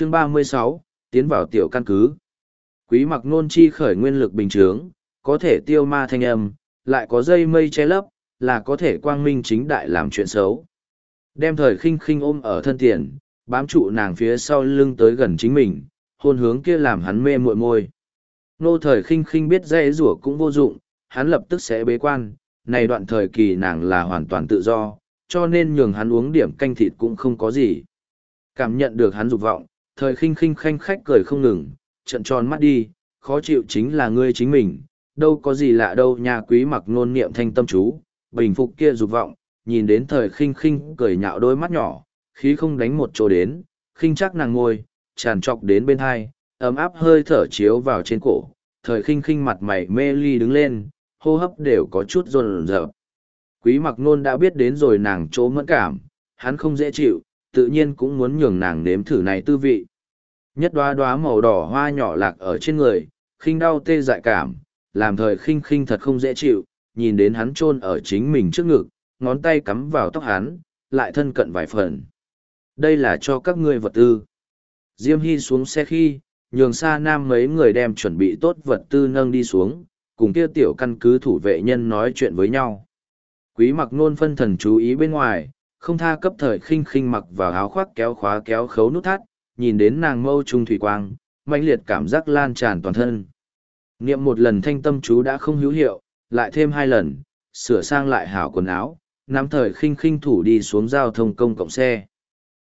chương ba mươi sáu tiến vào tiểu căn cứ. Quý mặc nôn chi khởi nguyên lực bình trướng, có thể tiêu ma thanh âm lại có dây mây che lấp là có thể quang minh chính đại làm chuyện xấu. Đem thời khinh khinh ôm ở thân tiền bám trụ nàng phía sau lưng tới gần chính mình hôn hướng kia làm hắn mê muội môi. Nô thời khinh khinh biết dễ rủa cũng vô dụng hắn lập tức sẽ bế quan này đoạn thời kỳ nàng là hoàn toàn tự do cho nên nhường hắn uống điểm canh thịt cũng không có gì. Cảm nhận được hắn dục vọng thời khinh khinh khanh khách cười không ngừng trận tròn mắt đi khó chịu chính là ngươi chính mình đâu có gì lạ đâu nhà quý mặc nôn niệm thanh tâm chú bình phục kia dục vọng nhìn đến thời khinh khinh cười nhạo đôi mắt nhỏ khí không đánh một chỗ đến khinh chắc nàng ngồi, tràn trọc đến bên hai ấm áp hơi thở chiếu vào trên cổ thời khinh khinh mặt mày mê ly đứng lên hô hấp đều có chút rồn rợp quý mặc nôn đã biết đến rồi nàng chỗ mẫn cảm hắn không dễ chịu tự nhiên cũng muốn nhường nàng nếm thử này tư vị nhất đoá đoá màu đỏ hoa nhỏ lạc ở trên người, khinh đau tê dại cảm, làm thời khinh khinh thật không dễ chịu, nhìn đến hắn chôn ở chính mình trước ngực, ngón tay cắm vào tóc hắn, lại thân cận vài phần. Đây là cho các ngươi vật tư. Diêm hy xuống xe khi, nhường xa nam mấy người đem chuẩn bị tốt vật tư nâng đi xuống, cùng kia tiểu căn cứ thủ vệ nhân nói chuyện với nhau. Quý mặc nôn phân thần chú ý bên ngoài, không tha cấp thời khinh khinh mặc vào áo khoác kéo khóa kéo khấu nút thắt nhìn đến nàng mâu trung thủy quang, mãnh liệt cảm giác lan tràn toàn thân. Niệm một lần thanh tâm chú đã không hữu hiệu, lại thêm hai lần, sửa sang lại hảo quần áo, nắm thời khinh khinh thủ đi xuống giao thông công cộng xe.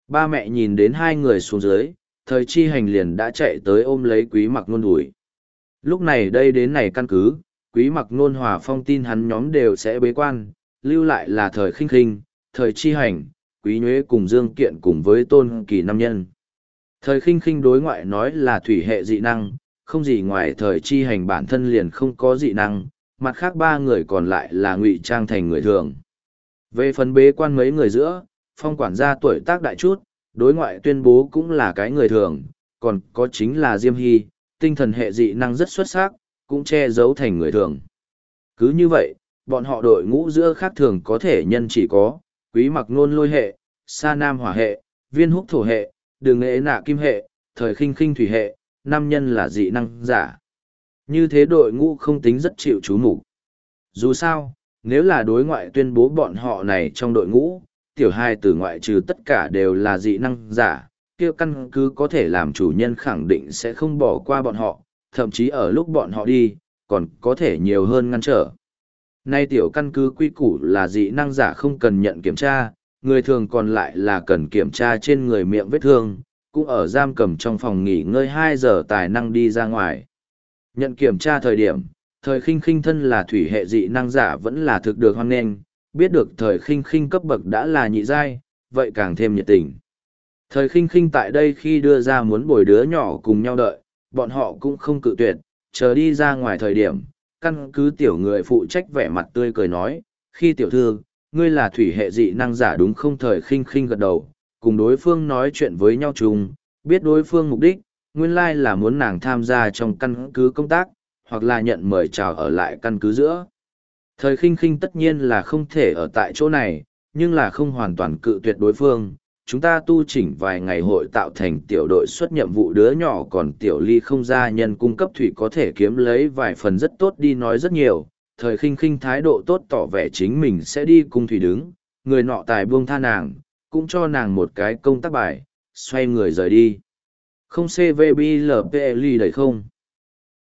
Ba mẹ nhìn đến hai người xuống dưới, thời chi hành liền đã chạy tới ôm lấy quý mặc nôn đuổi lúc này đây đến này căn cứ, quý mặc nôn hòa phong tin hắn nhóm đều sẽ bế quan, lưu lại là thời khinh khinh, thời chi hành, quý nhuế cùng dương kiện cùng với tôn kỳ nam nhân thời khinh khinh đối ngoại nói là thủy hệ dị năng không gì ngoài thời chi hành bản thân liền không có dị năng mặt khác ba người còn lại là ngụy trang thành người thường về phần bế quan mấy người giữa phong quản gia tuổi tác đại chút đối ngoại tuyên bố cũng là cái người thường, còn có chính là Diêm Hy, tinh thần hệ dị năng rất xuất sắc, cũng che giấu thành người thường. Cứ như vậy, bọn họ đội ngũ giữa khác thường có thể nhân chỉ có, quý mặc nôn lôi hệ, sa nam hỏa hệ, viên húc thổ hệ, đường nghệ nạ kim hệ, thời khinh khinh thủy hệ, nam nhân là dị năng giả. Như thế đội ngũ không tính rất chịu chú mục Dù sao, nếu là đối ngoại tuyên bố bọn họ này trong đội ngũ, tiểu hai từ ngoại trừ tất cả đều là dị năng giả, kia căn cứ có thể làm chủ nhân khẳng định sẽ không bỏ qua bọn họ, thậm chí ở lúc bọn họ đi, còn có thể nhiều hơn ngăn trở. Nay tiểu căn cứ quy củ là dị năng giả không cần nhận kiểm tra, người thường còn lại là cần kiểm tra trên người miệng vết thương, cũng ở giam cầm trong phòng nghỉ ngơi hai giờ tài năng đi ra ngoài. Nhận kiểm tra thời điểm, thời khinh khinh thân là thủy hệ dị năng giả vẫn là thực được hoan nghênh, biết được thời khinh khinh cấp bậc đã là nhị giai, vậy càng thêm nhiệt tình. Thời khinh khinh tại đây khi đưa ra muốn bồi đứa nhỏ cùng nhau đợi, bọn họ cũng không cự tuyệt, chờ đi ra ngoài thời điểm, căn cứ tiểu người phụ trách vẻ mặt tươi cười nói, khi tiểu thư, ngươi là thủy hệ dị năng giả đúng không thời khinh khinh gật đầu, cùng đối phương nói chuyện với nhau chung, biết đối phương mục đích, nguyên lai là muốn nàng tham gia trong căn cứ công tác, hoặc là nhận mời chào ở lại căn cứ giữa. Thời khinh khinh tất nhiên là không thể ở tại chỗ này, nhưng là không hoàn toàn cự tuyệt đối phương. Chúng ta tu chỉnh vài ngày hội tạo thành tiểu đội xuất nhiệm vụ đứa nhỏ còn tiểu ly không ra nhân cung cấp thủy có thể kiếm lấy vài phần rất tốt đi nói rất nhiều. Thời khinh khinh thái độ tốt tỏ vẻ chính mình sẽ đi cung thủy đứng, người nọ tài buông tha nàng, cũng cho nàng một cái công tác bài, xoay người rời đi. Không CVBLPLI đầy không?